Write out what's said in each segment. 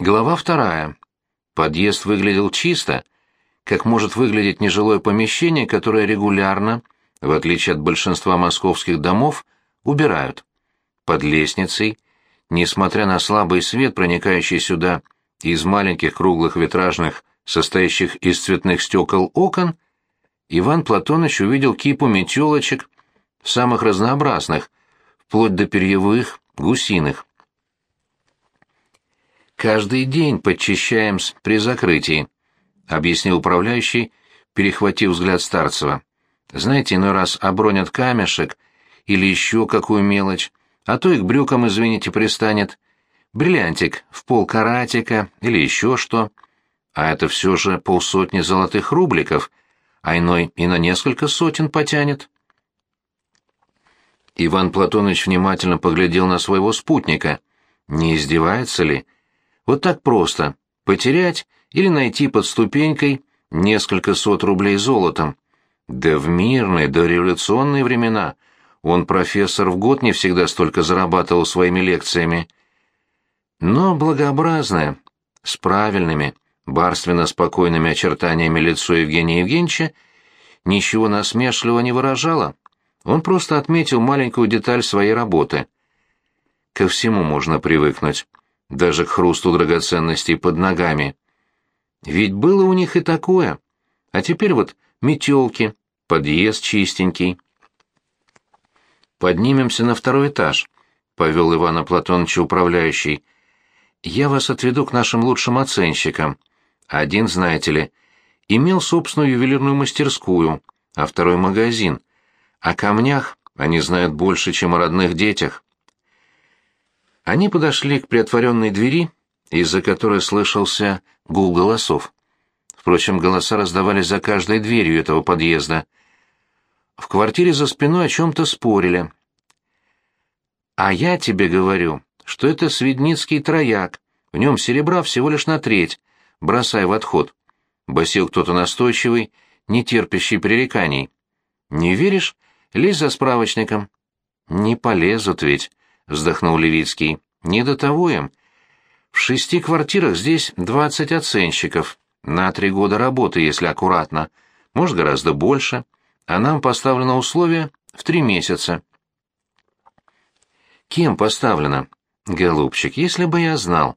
Глава вторая. Подъезд выглядел чисто, как может выглядеть нежилое помещение, которое регулярно, в отличие от большинства московских домов, убирают. Под лестницей, несмотря на слабый свет, проникающий сюда из маленьких круглых витражных, состоящих из цветных стекол окон, Иван Платоныч увидел кипу метелочек, самых разнообразных, вплоть до перьевых, гусиных. «Каждый день подчищаем при закрытии», — объяснил управляющий, перехватив взгляд Старцева. «Знаете, иной раз обронят камешек или еще какую мелочь, а то и к брюкам, извините, пристанет. Бриллиантик в пол каратика или еще что. А это все же полсотни золотых рубликов, а иной и на несколько сотен потянет». Иван Платонович внимательно поглядел на своего спутника. Не издевается ли? Вот так просто. Потерять или найти под ступенькой несколько сот рублей золотом. Да в мирные, дореволюционные времена он, профессор, в год не всегда столько зарабатывал своими лекциями. Но благообразное, с правильными, барственно-спокойными очертаниями лицо Евгения Евгеньевича ничего насмешливого не выражало. Он просто отметил маленькую деталь своей работы. Ко всему можно привыкнуть даже к хрусту драгоценностей под ногами. Ведь было у них и такое. А теперь вот метелки, подъезд чистенький. «Поднимемся на второй этаж», — повел Ивана Платоновича управляющий. «Я вас отведу к нашим лучшим оценщикам. Один, знаете ли, имел собственную ювелирную мастерскую, а второй — магазин. О камнях они знают больше, чем о родных детях». Они подошли к приотворенной двери, из-за которой слышался гул голосов. Впрочем, голоса раздавались за каждой дверью этого подъезда. В квартире за спиной о чем-то спорили. «А я тебе говорю, что это Свидницкий трояк, в нем серебра всего лишь на треть, бросай в отход», — басил кто-то настойчивый, не терпящий пререканий. «Не веришь? Лезь за справочником». «Не полезут ведь», вздохнул Левицкий. Не до того им. В шести квартирах здесь двадцать оценщиков. На три года работы, если аккуратно. Может, гораздо больше. А нам поставлено условие в три месяца. Кем поставлено? Голубчик, если бы я знал.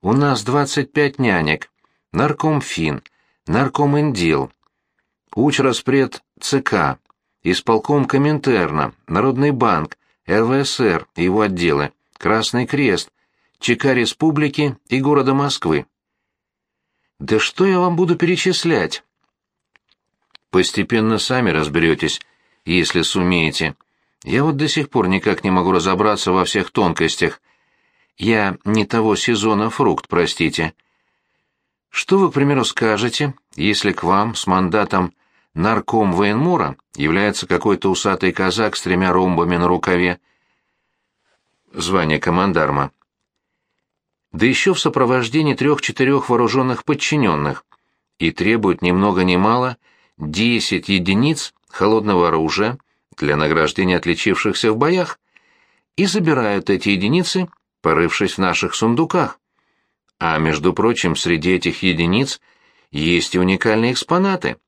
У нас двадцать пять нянек. Нарком Фин, нарком Индил, учраспред ЦК, исполком Коминтерна, Народный банк, РВСР и его отделы, Красный Крест, ЧК Республики и города Москвы. Да что я вам буду перечислять? Постепенно сами разберетесь, если сумеете. Я вот до сих пор никак не могу разобраться во всех тонкостях. Я не того сезона фрукт, простите. Что вы, к примеру, скажете, если к вам с мандатом нарком военмора является какой-то усатый казак с тремя ромбами на рукаве, звание командарма, да еще в сопровождении трех-четырех вооруженных подчиненных, и требует ни много ни мало десять единиц холодного оружия для награждения отличившихся в боях, и забирают эти единицы, порывшись в наших сундуках. А между прочим, среди этих единиц есть и уникальные экспонаты —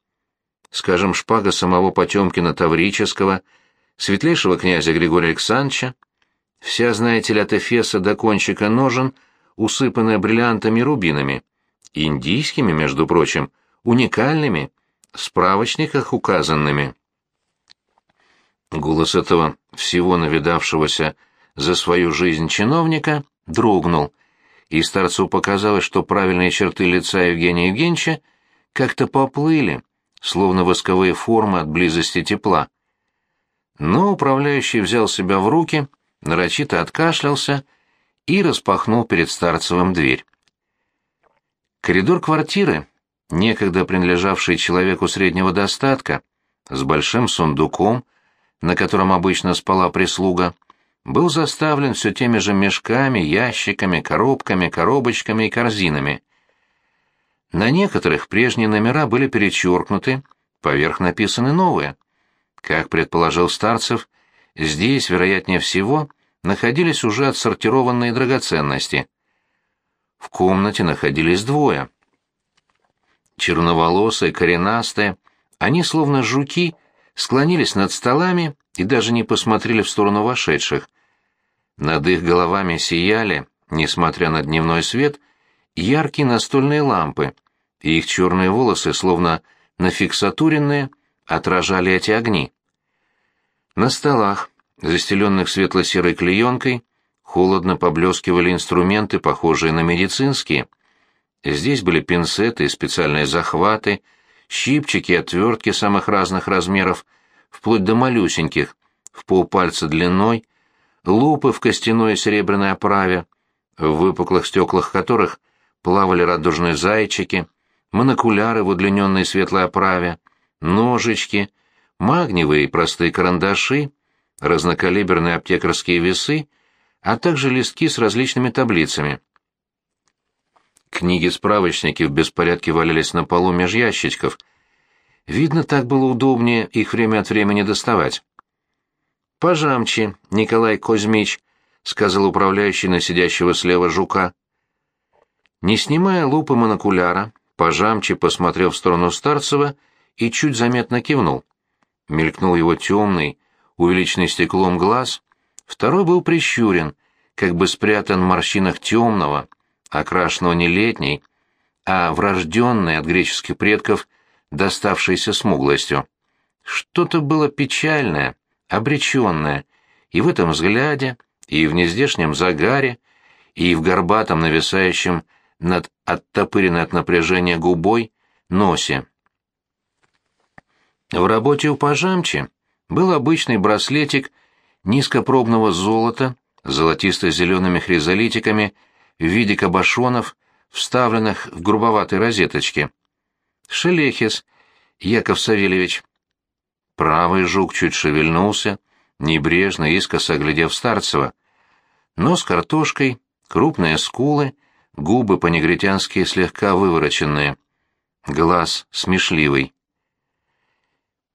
скажем, шпага самого Потемкина Таврического, светлейшего князя Григория Александровича, вся, знаете ли, от Эфеса до кончика ножен, усыпанная бриллиантами рубинами, индийскими, между прочим, уникальными, в справочниках указанными. Голос этого всего навидавшегося за свою жизнь чиновника дрогнул, и старцу показалось, что правильные черты лица Евгения Евгеньевича как-то поплыли, словно восковые формы от близости тепла. Но управляющий взял себя в руки, нарочито откашлялся и распахнул перед Старцевым дверь. Коридор квартиры, некогда принадлежавший человеку среднего достатка, с большим сундуком, на котором обычно спала прислуга, был заставлен все теми же мешками, ящиками, коробками, коробочками и корзинами. На некоторых прежние номера были перечеркнуты, поверх написаны новые. Как предположил Старцев, здесь, вероятнее всего, находились уже отсортированные драгоценности. в комнате находились двое. Черноволосые, коренастые, они, словно жуки, склонились над столами и даже не посмотрели в сторону вошедших. Над их головами сияли, несмотря на дневной свет, яркие настольные лампы, и их черные волосы, словно нафиксатуренные, отражали эти огни. На столах, застеленных светло-серой клеенкой, холодно поблескивали инструменты, похожие на медицинские. Здесь были пинцеты и специальные захваты, щипчики и отвертки самых разных размеров, вплоть до малюсеньких, в полпальца длиной, лупы в костяной и серебряной оправе, в выпуклых стеклах которых плавали радужные зайчики, монокуляры в удлиненной светлой оправе, ножички, магниевые простые карандаши, разнокалиберные аптекарские весы, а также листки с различными таблицами. Книги-справочники в беспорядке валялись на полу меж ящичков. Видно, так было удобнее их время от времени доставать. «Пожамчи, Николай Козьмич», — сказал управляющий на сидящего слева жука. Не снимая лупы монокуляра, пожамчи посмотрел в сторону Старцева и чуть заметно кивнул. Мелькнул его темный, увеличенный стеклом глаз, второй был прищурен, как бы спрятан в морщинах темного, окрашенного не летней, а врожденной от греческих предков, доставшейся смуглостью. Что-то было печальное, обреченное, и в этом взгляде, и в нездешнем загаре, и в горбатом нависающем над оттопыренной от напряжения губой носе. В работе у пожамчи был обычный браслетик низкопробного золота с золотисто-зелеными хризолитиками в виде кабошонов, вставленных в грубоватой розеточке. Шелехис, Яков Савельевич. Правый жук чуть шевельнулся, небрежно, искоса глядев Старцева. Нос картошкой, крупные скулы, губы по-негритянски слегка вывороченные. Глаз смешливый.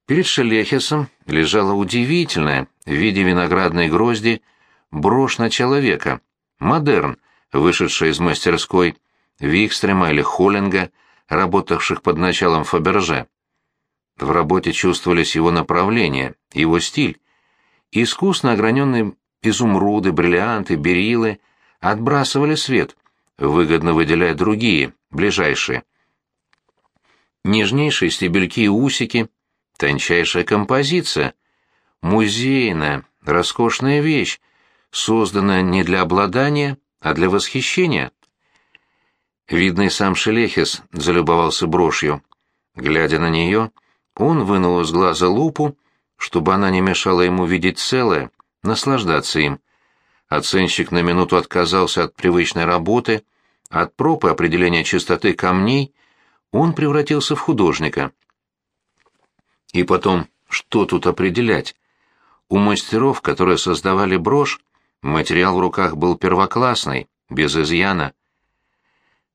Перед Шелехисом лежала удивительная, в виде виноградной грозди, брошь на человека, модерн, вышедшая из мастерской Викстрема или Холлинга, работавших под началом Фаберже. В работе чувствовались его направление, его стиль. Искусно ограненные изумруды, бриллианты, берилы отбрасывали свет, выгодно выделяя другие, ближайшие. Нежнейшие стебельки и усики, Тончайшая композиция, музейная, роскошная вещь, созданная не для обладания, а для восхищения. Видный сам Шелехис залюбовался брошью. Глядя на нее, он вынул из глаза лупу, чтобы она не мешала ему видеть целое, наслаждаться им. Оценщик на минуту отказался от привычной работы, от проб определения чистоты камней, он превратился в художника — и потом, что тут определять? У мастеров, которые создавали брошь, материал в руках был первоклассный, без изъяна.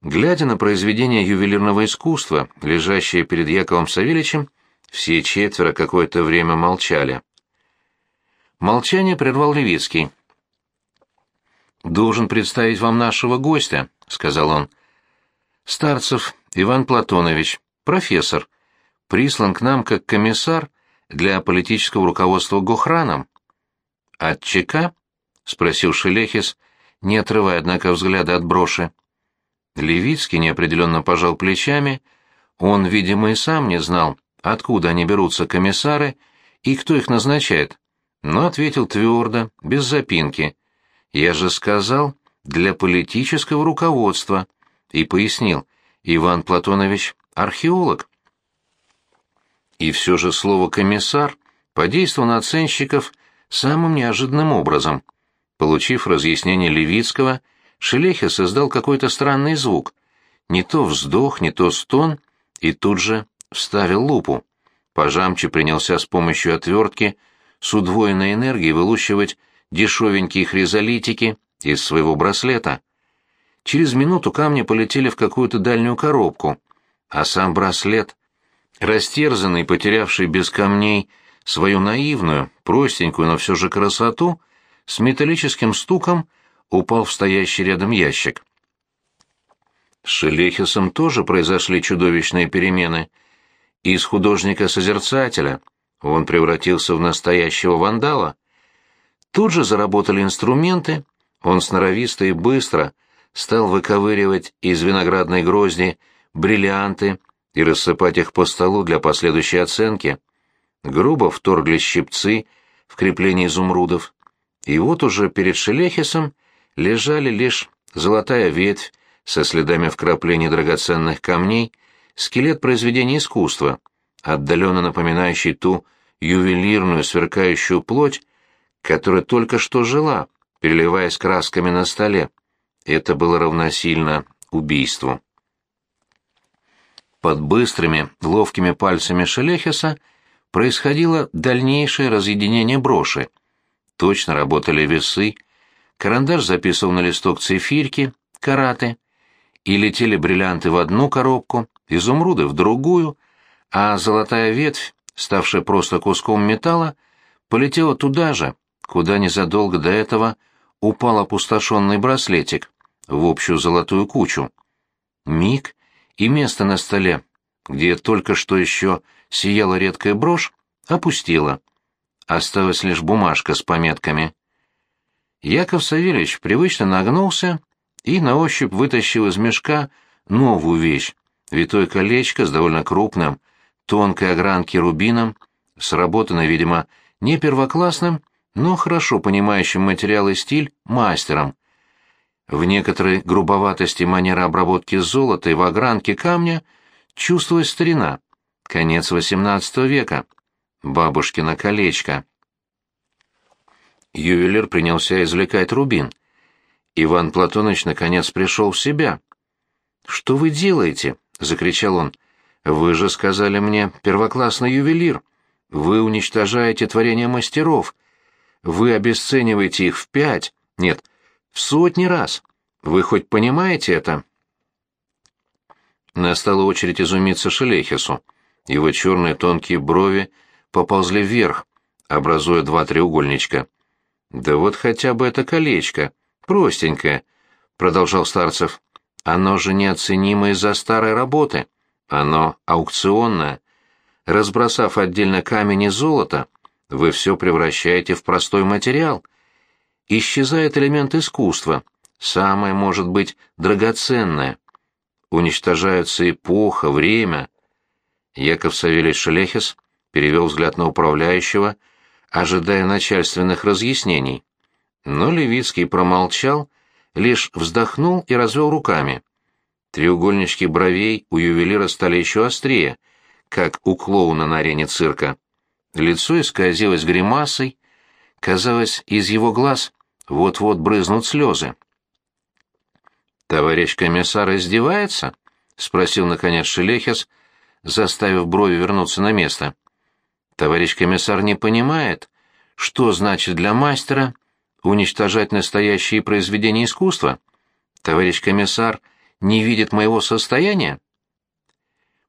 Глядя на произведение ювелирного искусства, лежащее перед Яковом Савельичем, все четверо какое-то время молчали. Молчание прервал Левицкий. «Должен представить вам нашего гостя», — сказал он. «Старцев Иван Платонович, профессор, прислан к нам как комиссар для политического руководства Гохраном. «От ЧК?» — спросил Шелехис, не отрывая, однако, взгляда от броши. Левицкий неопределенно пожал плечами. Он, видимо, и сам не знал, откуда они берутся комиссары и кто их назначает, но ответил твердо, без запинки. «Я же сказал, для политического руководства», и пояснил, Иван Платонович — археолог. И все же слово «комиссар» подействовало на оценщиков самым неожиданным образом. Получив разъяснение Левицкого, Шелехи создал какой-то странный звук. Не то вздох, не то стон, и тут же вставил лупу. Пожамчи принялся с помощью отвертки с удвоенной энергией вылущивать дешевенькие хризолитики из своего браслета. Через минуту камни полетели в какую-то дальнюю коробку, а сам браслет Растерзанный, потерявший без камней свою наивную, простенькую, но все же красоту, с металлическим стуком упал в стоящий рядом ящик. С Шелехисом тоже произошли чудовищные перемены. Из художника-созерцателя он превратился в настоящего вандала. Тут же заработали инструменты, он сноровисто и быстро стал выковыривать из виноградной грозди бриллианты и рассыпать их по столу для последующей оценки. Грубо вторглись щипцы в крепление изумрудов. И вот уже перед Шелехисом лежали лишь золотая ветвь со следами вкраплений драгоценных камней, скелет произведения искусства, отдаленно напоминающий ту ювелирную сверкающую плоть, которая только что жила, переливаясь красками на столе. Это было равносильно убийству. Под быстрыми, ловкими пальцами Шелехеса происходило дальнейшее разъединение броши. Точно работали весы, карандаш записывал на листок цифирки, караты, и летели бриллианты в одну коробку, изумруды в другую, а золотая ветвь, ставшая просто куском металла, полетела туда же, куда незадолго до этого упал опустошенный браслетик, в общую золотую кучу. Миг, и место на столе, где только что еще сияла редкая брошь, опустила. Осталась лишь бумажка с пометками. Яков Савельевич привычно нагнулся и на ощупь вытащил из мешка новую вещь, витое колечко с довольно крупным, тонкой огранки рубином, сработанной, видимо, не первоклассным, но хорошо понимающим материал и стиль мастером. В некоторой грубоватости манеры обработки золота и в огранке камня чувствует старина. Конец XVIII века. Бабушкино колечко. Ювелир принялся извлекать рубин. Иван Платоныч наконец пришел в себя. «Что вы делаете?» — закричал он. «Вы же сказали мне, первоклассный ювелир. Вы уничтожаете творения мастеров. Вы обесцениваете их в пять, нет, в сотни раз. Вы хоть понимаете это?» Настала очередь изумиться Шелехису. Его черные тонкие брови поползли вверх, образуя два треугольничка. «Да вот хотя бы это колечко, простенькое», — продолжал Старцев. «Оно же неоценимо из-за старой работы. Оно аукционное. Разбросав отдельно камень и золото, вы все превращаете в простой материал. Исчезает элемент искусства, самое, может быть, драгоценное. Уничтожаются эпоха, время. Яков Савельевич Шелехис перевел взгляд на управляющего, ожидая начальственных разъяснений. Но Левицкий промолчал, лишь вздохнул и развел руками. Треугольнички бровей у ювелира стали еще острее, как у клоуна на арене цирка. Лицо исказилось гримасой, казалось, из его глаз вот-вот брызнут слезы. «Товарищ комиссар издевается?» — спросил, наконец, Шелехес, заставив брови вернуться на место. «Товарищ комиссар не понимает, что значит для мастера уничтожать настоящие произведения искусства? Товарищ комиссар не видит моего состояния?»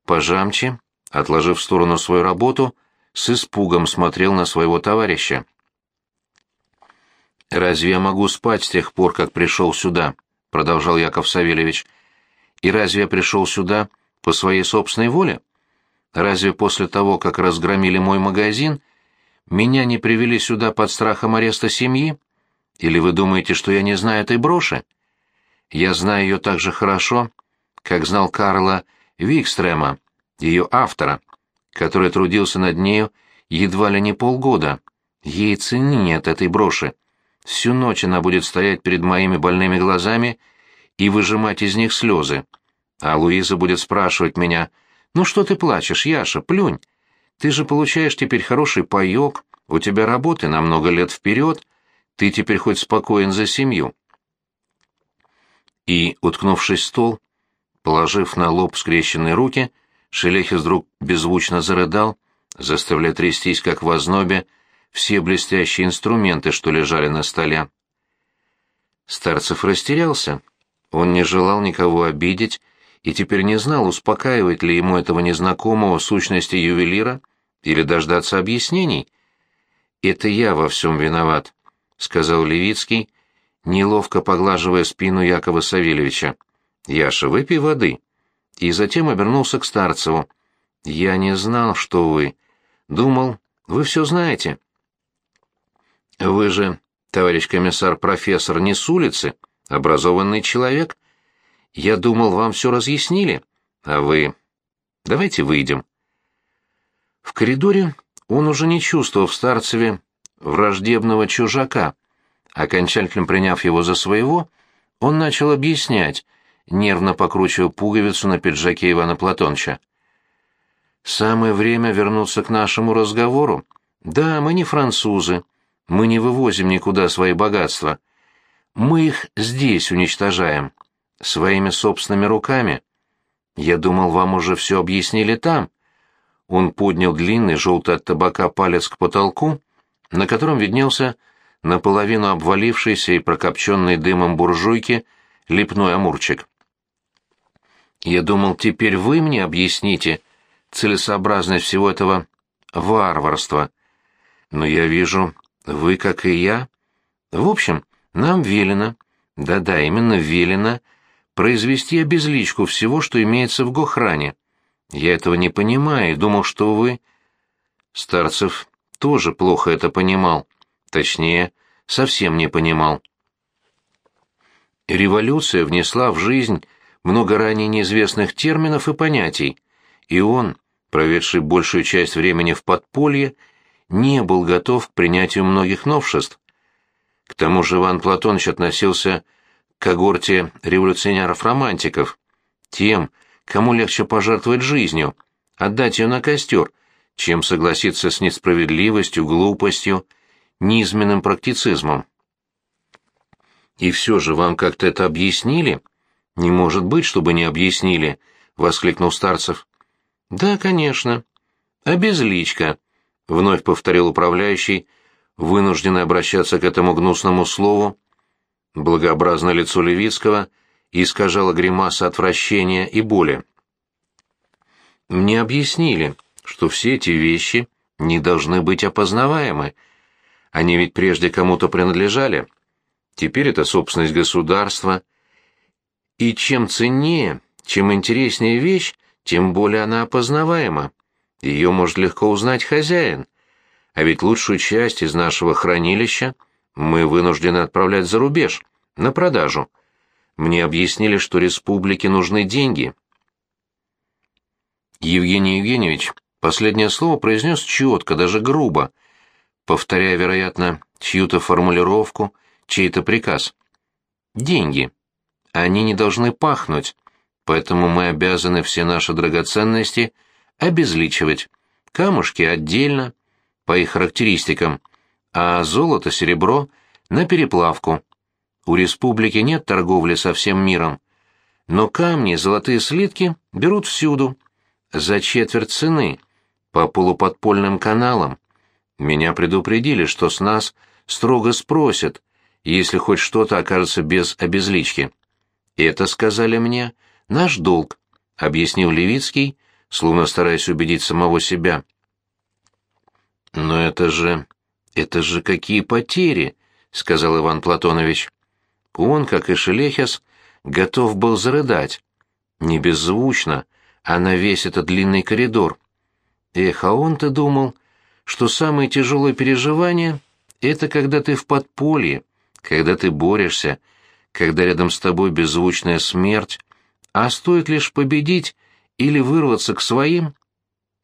Пожамчи, отложив в сторону свою работу, с испугом смотрел на своего товарища. «Разве я могу спать с тех пор, как пришел сюда?» — продолжал Яков Савельевич. «И разве я пришел сюда по своей собственной воле? Разве после того, как разгромили мой магазин, меня не привели сюда под страхом ареста семьи? Или вы думаете, что я не знаю этой броши? Я знаю ее так же хорошо, как знал Карла Викстрема, ее автора, который трудился над нею едва ли не полгода. Ей цени нет этой броши. Всю ночь она будет стоять перед моими больными глазами и выжимать из них слезы. А Луиза будет спрашивать меня, «Ну что ты плачешь, Яша, плюнь. Ты же получаешь теперь хороший паёк, у тебя работы на много лет вперед, ты теперь хоть спокоен за семью». И, уткнувшись в стол, положив на лоб скрещенные руки, Шелехис вдруг беззвучно зарыдал, заставляя трястись, как в ознобе, все блестящие инструменты, что лежали на столе. Старцев растерялся. Он не желал никого обидеть и теперь не знал, успокаивать ли ему этого незнакомого сущности ювелира или дождаться объяснений. «Это я во всем виноват», — сказал Левицкий, неловко поглаживая спину Якова Савельевича. Яша, выпей воды. И затем обернулся к Старцеву. Я не знал, что вы. Думал, вы все знаете. Вы же, товарищ комиссар, профессор не с улицы, образованный человек. Я думал, вам все разъяснили, а вы... Давайте выйдем. В коридоре он уже не чувствовал в Старцеве враждебного чужака. Окончательно приняв его за своего, он начал объяснять, нервно покручивая пуговицу на пиджаке Ивана Платонча. «Самое время вернуться к нашему разговору. Да, мы не французы, мы не вывозим никуда свои богатства. Мы их здесь уничтожаем, своими собственными руками. Я думал, вам уже все объяснили там». Он поднял длинный, желтый от табака палец к потолку, на котором виднелся наполовину обвалившийся и прокопченный дымом буржуйки лепной амурчик. «Я думал, теперь вы мне объясните целесообразность всего этого варварства. Но я вижу, вы, как и я. В общем, нам велено, да-да, именно велено, произвести обезличку всего, что имеется в Гохране. Я этого не понимаю и думал, что вы... Старцев тоже плохо это понимал. Точнее, совсем не понимал. Революция внесла в жизнь много ранее неизвестных терминов и понятий, и он, проведший большую часть времени в подполье, не был готов к принятию многих новшеств. К тому же Иван Платонович относился к когорте революционеров-романтиков, тем, кому легче пожертвовать жизнью, отдать ее на костер, чем согласиться с несправедливостью, глупостью, низменным практицизмом. «И все же вам как-то это объяснили?» «Не может быть, чтобы не объяснили», — воскликнул Старцев. «Да, конечно. Обезличка», — вновь повторил управляющий, вынужденный обращаться к этому гнусному слову. Благообразное лицо Левицкого — и искажала гримаса отвращения и боли. Мне объяснили, что все эти вещи не должны быть опознаваемы. Они ведь прежде кому-то принадлежали. Теперь это собственность государства. И чем ценнее, чем интереснее вещь, тем более она опознаваема. Ее может легко узнать хозяин. А ведь лучшую часть из нашего хранилища мы вынуждены отправлять за рубеж, на продажу. Мне объяснили, что республике нужны деньги. Евгений Евгеньевич последнее слово произнес четко, даже грубо, повторяя, вероятно, чью-то формулировку, чей-то приказ. Деньги. Они не должны пахнуть, поэтому мы обязаны все наши драгоценности обезличивать. Камушки отдельно, по их характеристикам, а золото, серебро — на переплавку. У республики нет торговли со всем миром, но камни золотые слитки берут всюду, за четверть цены, по полуподпольным каналам. Меня предупредили, что с нас строго спросят, если хоть что-то окажется без обезлички. Это, сказали мне, наш долг, — объяснил Левицкий, словно стараясь убедить самого себя. «Но это же... это же какие потери!» — сказал Иван Платонович. Он, как и Шелехес, готов был зарыдать. Не беззвучно, а на весь этот длинный коридор. Эх, а он-то думал, что самые тяжелые переживания — это когда ты в подполье, когда ты борешься, когда рядом с тобой беззвучная смерть, а стоит лишь победить или вырваться к своим.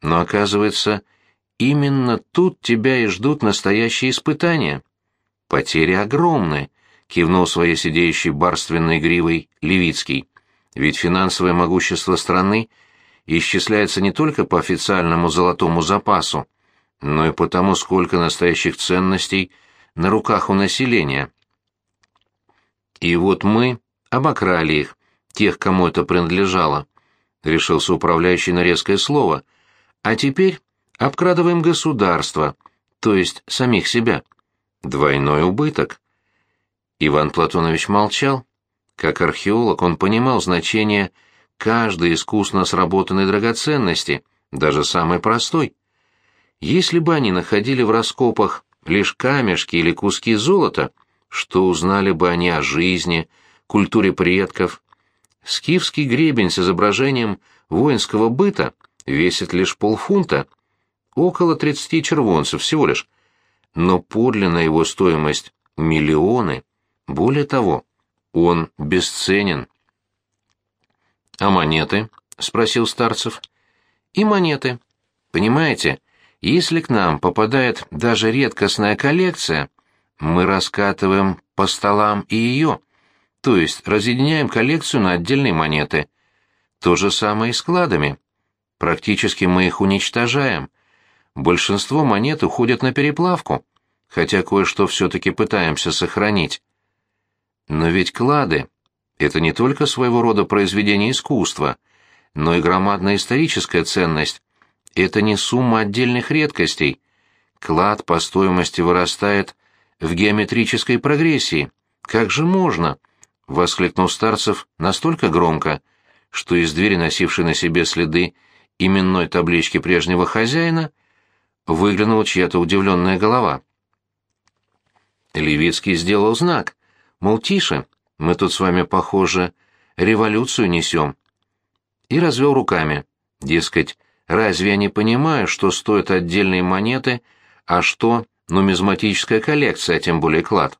Но оказывается, именно тут тебя и ждут настоящие испытания. Потери огромные, кивнул своей сидеющей барственной гривой Левицкий. Ведь финансовое могущество страны исчисляется не только по официальному золотому запасу, но и по тому, сколько настоящих ценностей на руках у населения. И вот мы обокрали их, тех, кому это принадлежало, решился управляющий на резкое слово, а теперь обкрадываем государство, то есть самих себя. Двойной убыток. Иван Платонович молчал. Как археолог он понимал значение каждой искусно сработанной драгоценности, даже самой простой. Если бы они находили в раскопах лишь камешки или куски золота, что узнали бы они о жизни, культуре предков? Скифский гребень с изображением воинского быта весит лишь полфунта, около 30 червонцев всего лишь, но подлинная его стоимость — миллионы. Более того, он бесценен. «А монеты?» — спросил Старцев. «И монеты. Понимаете, если к нам попадает даже редкостная коллекция, мы раскатываем по столам и ее, то есть разъединяем коллекцию на отдельные монеты. То же самое и с кладами. Практически мы их уничтожаем. Большинство монет уходят на переплавку, хотя кое-что все-таки пытаемся сохранить. Но ведь клады — это не только своего рода произведение искусства, но и громадная историческая ценность. Это не сумма отдельных редкостей. Клад по стоимости вырастает в геометрической прогрессии. Как же можно? — воскликнул Старцев настолько громко, что из двери, носившей на себе следы именной таблички прежнего хозяина, выглянула чья-то удивленная голова. Левицкий сделал знак, мол, тише, мы тут с вами, похоже, революцию несем. И развел руками, дескать, разве я не понимаю, что стоят отдельные монеты, а что нумизматическая коллекция, а тем более клад?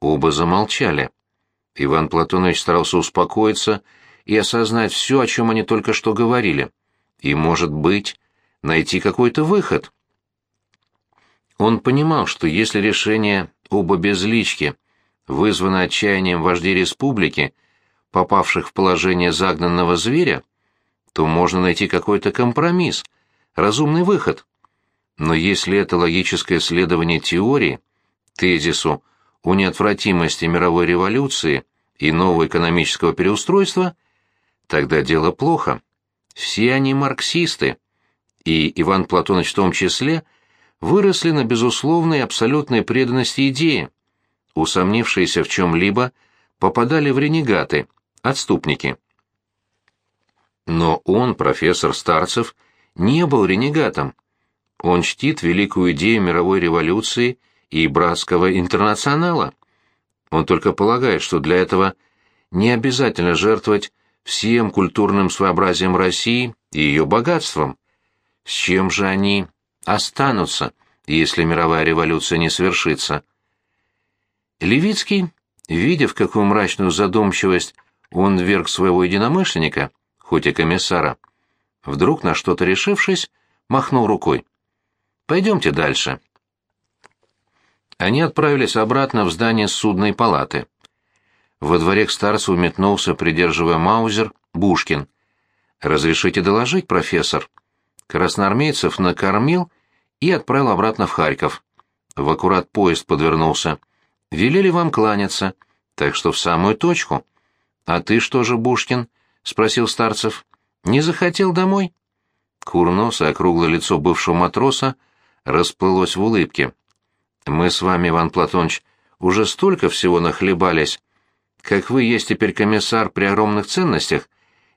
Оба замолчали. Иван Платонович старался успокоиться и осознать все, о чем они только что говорили и, может быть, найти какой-то выход. Он понимал, что если решение об обезличке вызвано отчаянием вождей республики, попавших в положение загнанного зверя, то можно найти какой-то компромисс, разумный выход. Но если это логическое следование теории, тезису о неотвратимости мировой революции и нового экономического переустройства, тогда дело плохо. Все они марксисты, и Иван Платонович в том числе, выросли на безусловной абсолютной преданности идеи. Усомнившиеся в чем-либо попадали в ренегаты, отступники. Но он, профессор Старцев, не был ренегатом. Он чтит великую идею мировой революции и братского интернационала. Он только полагает, что для этого не обязательно жертвовать всем культурным своеобразием России и ее богатством. С чем же они останутся, если мировая революция не свершится? Левицкий, видя, в какую мрачную задумчивость он вверг своего единомышленника, хоть и комиссара, вдруг на что-то решившись, махнул рукой. «Пойдемте дальше». Они отправились обратно в здание судной палаты. Во дворе к старцу метнулся, придерживая маузер, Бушкин. «Разрешите доложить, профессор?» Красноармейцев накормил и отправил обратно в Харьков. В аккурат поезд подвернулся. «Велели вам кланяться, так что в самую точку». «А ты что же, Бушкин?» — спросил Старцев. «Не захотел домой?» Курносое округлое лицо бывшего матроса расплылось в улыбке. «Мы с вами, Иван Платоныч, уже столько всего нахлебались, как вы есть теперь комиссар при огромных ценностях,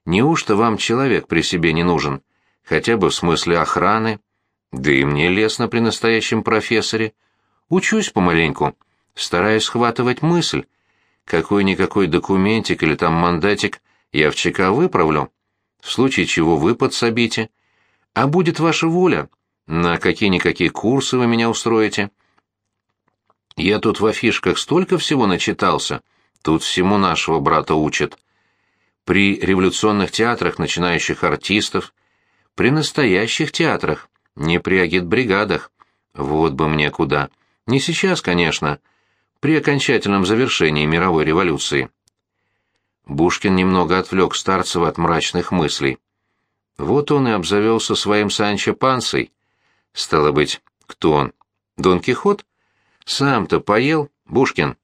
неужто вам человек при себе не нужен? Хотя бы в смысле охраны? Да и мне лестно при настоящем профессоре. Учусь помаленьку, стараюсь схватывать мысль. Какой-никакой документик или там мандатик я в ЧК выправлю, в случае чего вы подсобите. А будет ваша воля, на какие-никакие курсы вы меня устроите. Я тут в афишках столько всего начитался — Тут всему нашего брата учат. При революционных театрах начинающих артистов, при настоящих театрах, не при агитбригадах. Вот бы мне куда. Не сейчас, конечно, при окончательном завершении мировой революции. Бушкин немного отвлек Старцева от мрачных мыслей. Вот он и обзавелся своим Санчо Пансой. Стало быть, кто он? Дон Кихот? Сам-то поел, Бушкин?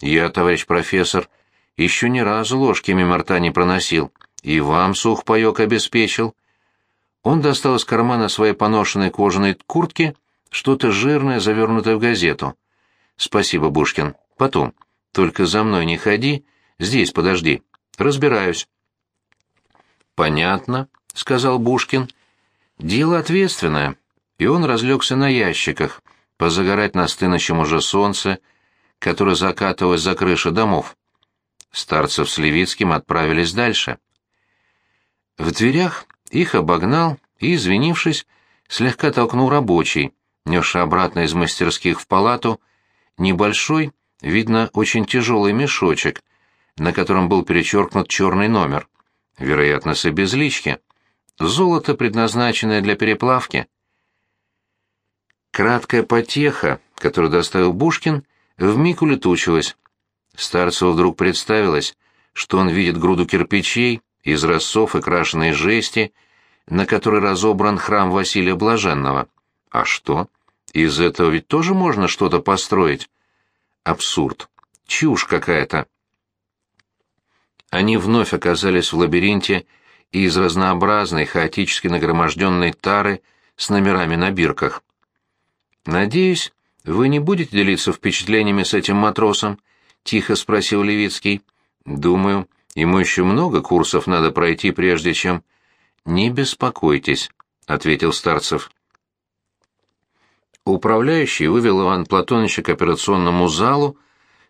Я, товарищ профессор, еще ни разу ложки мимо рта не проносил, и вам сухпайок обеспечил. Он достал из кармана своей поношенной кожаной куртки что-то жирное, завернутое в газету. Спасибо, Бушкин. Потом. Только за мной не ходи, здесь подожди. Разбираюсь. Понятно, сказал Бушкин. Дело ответственное. И он разлегся на ящиках, позагорать на стынущем уже солнце, которая закатывалась за крыши домов. Старцев с Левицким отправились дальше. В дверях их обогнал и, извинившись, слегка толкнул рабочий, несший обратно из мастерских в палату, небольшой, видно, очень тяжелый мешочек, на котором был перечеркнут черный номер, вероятно, с обезлички. Золото, предназначенное для переплавки. Краткая потеха, которую доставил Бушкин, вмиг улетучилась. Старцеву вдруг представилось, что он видит груду кирпичей, из рассов и крашеной жести, на которой разобран храм Василия Блаженного. А что? Из этого ведь тоже можно что-то построить? Абсурд. Чушь какая-то. Они вновь оказались в лабиринте из разнообразной, хаотически нагроможденной тары с номерами на бирках. «Надеюсь, вы не будете делиться впечатлениями с этим матросом?» — тихо спросил Левицкий. «Думаю, ему еще много курсов надо пройти, прежде чем...» «Не беспокойтесь», — ответил Старцев. Управляющий вывел Иван Платоновича к операционному залу,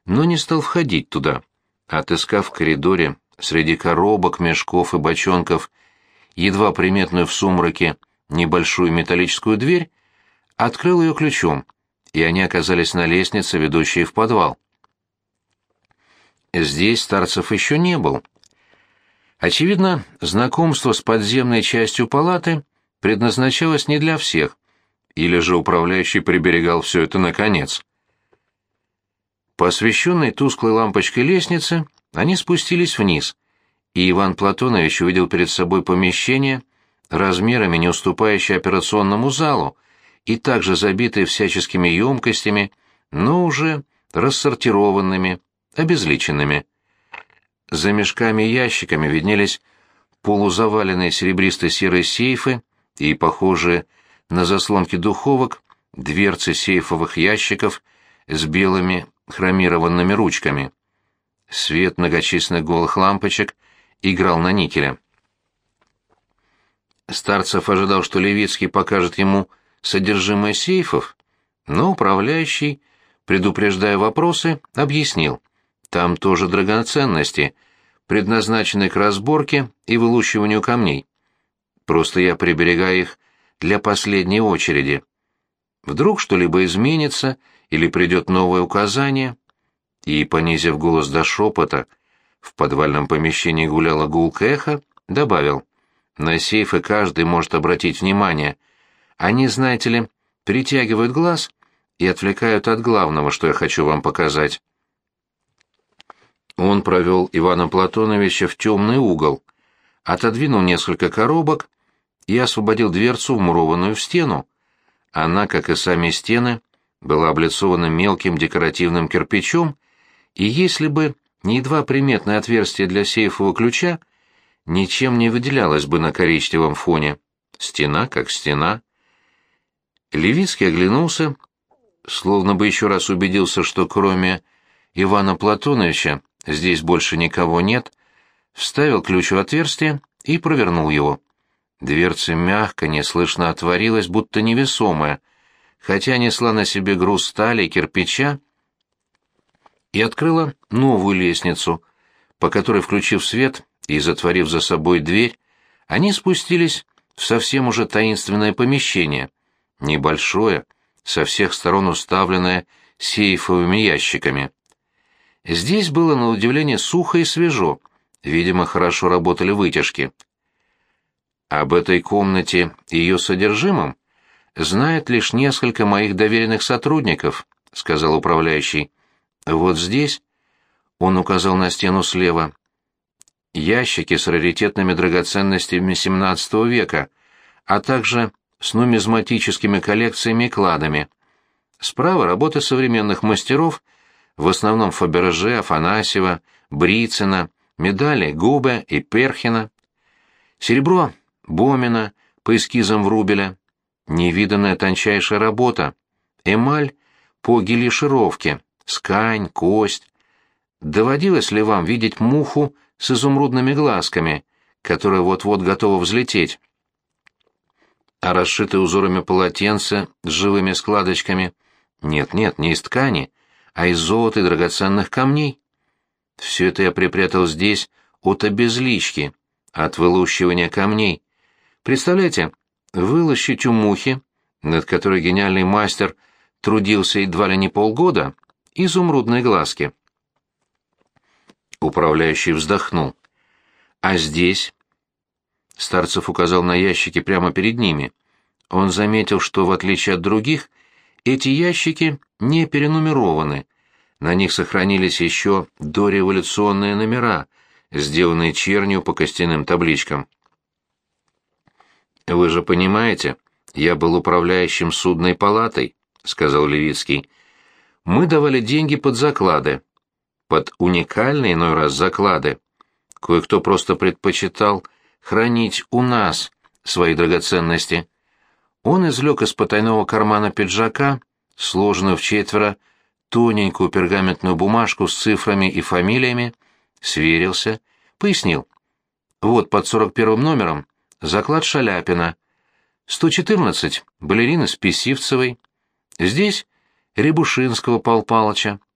но не стал входить туда. Отыскав в коридоре среди коробок, мешков и бочонков едва приметную в сумраке небольшую металлическую дверь, открыл ее ключом, и они оказались на лестнице, ведущей в подвал. Здесь Старцев еще не был. Очевидно, знакомство с подземной частью палаты предназначалось не для всех, или же управляющий приберегал все это наконец. По освещенной тусклой лампочкой лестнице они спустились вниз, и Иван Платонович увидел перед собой помещение, размерами не уступающее операционному залу, и также забитое всяческими емкостями, но уже рассортированными, обезличенными. За мешками и ящиками виднелись полузаваленные серебристо-серые сейфы и, похожие на заслонки духовок, дверцы сейфовых ящиков с белыми хромированными ручками. Свет многочисленных голых лампочек играл на никеле. Старцев ожидал, что Левицкий покажет ему содержимое сейфов, но управляющий, предупреждая вопросы, объяснил. Там тоже драгоценности, предназначенные к разборке и вылущиванию камней. Просто я приберегаю их для последней очереди. Вдруг что-либо изменится или придет новое указание? И, понизив голос до шепота, в подвальном помещении гуляло гулко эхо, добавил, «На сейфы каждый может обратить внимание. Они, знаете ли, притягивают глаз и отвлекают от главного, что я хочу вам показать». Он провел Ивана Платоновича в темный угол, отодвинул несколько коробок и освободил дверцу, вмурованную в стену. Она, как и сами стены, была облицована мелким декоративным кирпичом, и если бы не едва приметное отверстие для сейфового ключа, ничем не выделялось бы на коричневом фоне. Стена как стена. Левицкий оглянулся, словно бы еще раз убедился, что кроме Ивана Платоновича здесь больше никого нет, вставил ключ в отверстие и провернул его. Дверца мягко, неслышно отворилась, будто невесомая, хотя несла на себе груз стали и кирпича, и открыла новую лестницу, по которой, включив свет и затворив за собой дверь, они спустились в совсем уже таинственное помещение, небольшое, со всех сторон уставленное сейфовыми ящиками. Здесь было, на удивление, сухо и свежо, видимо, хорошо работали вытяжки. Об этой комнате и ее содержимом знает лишь несколько моих доверенных сотрудников, сказал управляющий. Вот здесь, он указал на стену слева, ящики с раритетными драгоценностями XVII века, а также с нумизматическими коллекциями и кладами. Справа работы современных мастеров, в основном Фаберже, Афанасьева, Брицына, медали Губе и Перхина. Серебро Бомина по эскизам Врубеля. Невиданная тончайшая работа. Эмаль по гелишировке, скань, кость. Доводилось ли вам видеть муху с изумрудными глазками, которая вот-вот готова взлететь? А расшитые узорами полотенца с живыми складочками? Нет-нет, не из ткани, а из золота и драгоценных камней. Все это я припрятал здесь от обезлички, от вылущивания камней. Представляете, вылощить у мухи, над которой гениальный мастер трудился едва ли не полгода, изумрудные глазки. Управляющий вздохнул. А здесь... Старцев указал на ящики прямо перед ними. Он заметил, что, в отличие от других, эти ящики не перенумерованы. На них сохранились еще дореволюционные номера, сделанные чернью по костяным табличкам. «Вы же понимаете, я был управляющим судной палатой», — сказал Левицкий. «Мы давали деньги под заклады, под уникальные иной раз заклады. Кое-кто просто предпочитал хранить у нас свои драгоценности. Он извлек из потайного кармана пиджака, сложенную в четверо, тоненькую пергаментную бумажку с цифрами и фамилиями, сверился, пояснил. Вот под сорок первым номером заклад Шаляпина. 114 балерины Списивцевой. Здесь Рябушинского Пал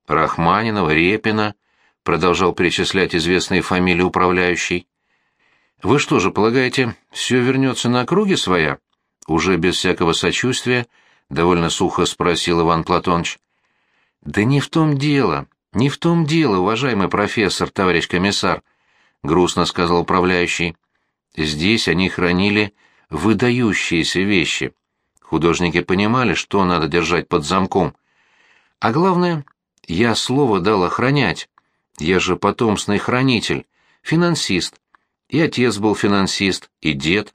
Рахманинова, Репина, продолжал перечислять известные фамилии управляющий. Вы что же, полагаете, все вернется на круги своя? Уже без всякого сочувствия, довольно сухо спросил Иван Платоныч. Да не в том дело, не в том дело, уважаемый профессор, товарищ комиссар, грустно сказал управляющий. Здесь они хранили выдающиеся вещи. Художники понимали, что надо держать под замком. А главное, я слово дал охранять. Я же потомственный хранитель, финансист. И отец был финансист, и дед.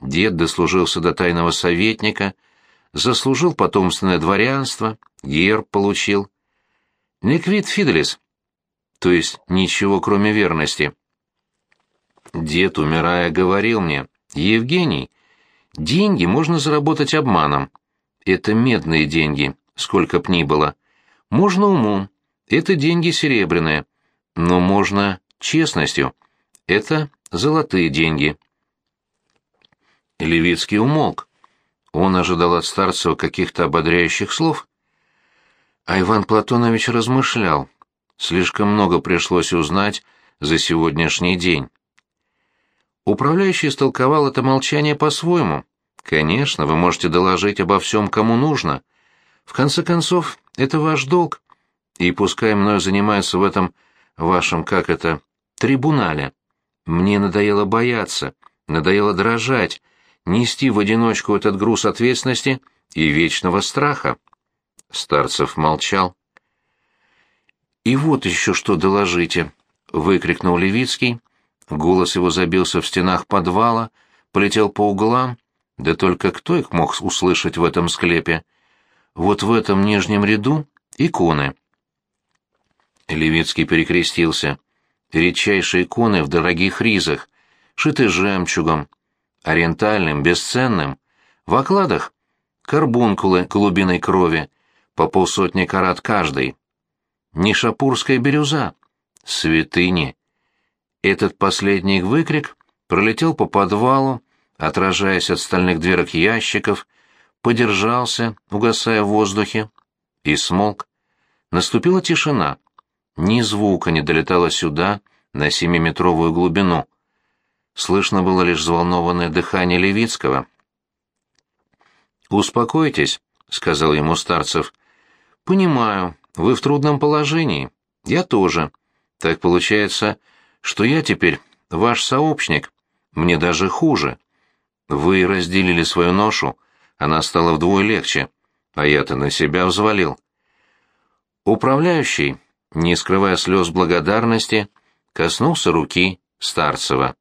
Дед дослужился до тайного советника, заслужил потомственное дворянство, герб получил. Неквит фиделис, то есть ничего кроме верности. Дед, умирая, говорил мне, «Евгений, деньги можно заработать обманом. Это медные деньги, сколько б ни было. Можно умом, это деньги серебряные, но можно честностью. Это золотые деньги. Левицкий умолк. Он ожидал от Старцева каких-то ободряющих слов. А Иван Платонович размышлял. Слишком много пришлось узнать за сегодняшний день. Управляющий истолковал это молчание по-своему. Конечно, вы можете доложить обо всем, кому нужно. В конце концов, это ваш долг. И пускай мною занимаются в этом вашем, как это, трибунале. Мне надоело бояться, надоело дрожать, нести в одиночку этот груз ответственности и вечного страха. Старцев молчал. «И вот еще что доложите!» — выкрикнул Левицкий. Голос его забился в стенах подвала, полетел по углам. Да только кто их мог услышать в этом склепе? Вот в этом нижнем ряду иконы. Левицкий перекрестился. Редчайшие иконы в дорогих ризах, шиты жемчугом, ориентальным, бесценным. В окладах карбункулы голубиной крови, по полсотни карат каждый. Нишапурская бирюза, святыни. Этот последний выкрик пролетел по подвалу, отражаясь от стальных дверок ящиков, подержался, угасая в воздухе, и смолк. Наступила тишина. Ни звука не долетало сюда, на семиметровую глубину. Слышно было лишь взволнованное дыхание Левицкого. «Успокойтесь», — сказал ему Старцев. «Понимаю, вы в трудном положении. Я тоже. Так получается, что я теперь ваш сообщник. Мне даже хуже. Вы разделили свою ношу, она стала вдвое легче, а я-то на себя взвалил». Управляющий не скрывая слез благодарности, коснулся руки Старцева.